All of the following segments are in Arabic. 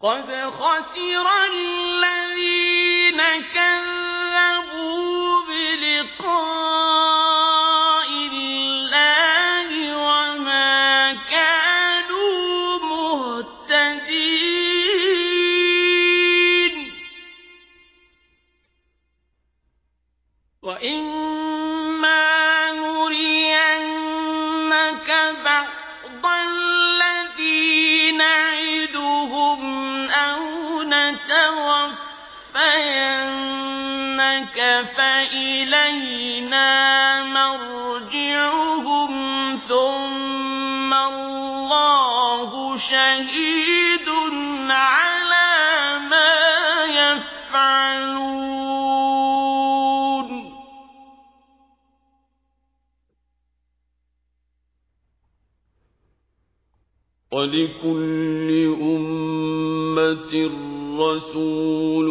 قد خسر الذين كذبوا بلقاء الله وما كانوا مهتدين وإما نتوفينك فإلينا مرجعهم ثم الله شهيد على ما يفعلون ولكل أمة رسول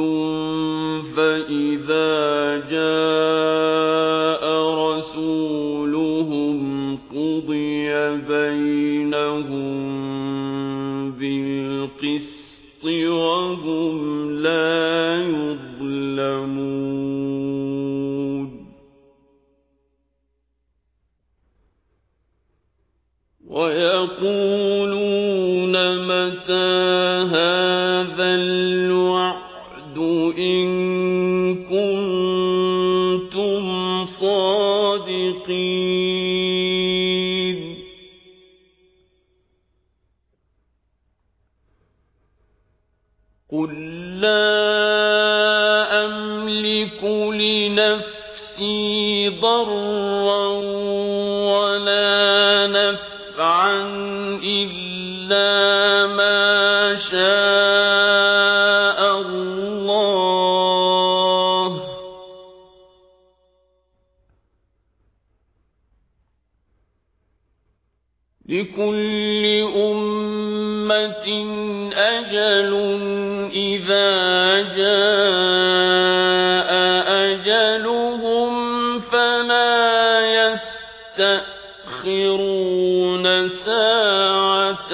فإذا جاء رسولهم قضي بينهم بالقسط وهم لا يظلمون. ويقولون متى لنفسي ضرا ولا نفعا إلا ما شاء الله. لكل أمة أجل يستأخرون ساعة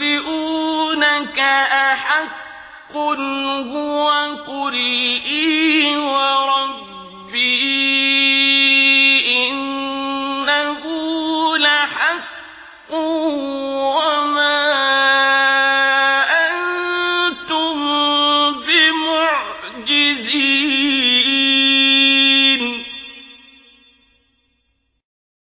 ويستنبئونك أحق هو قل إي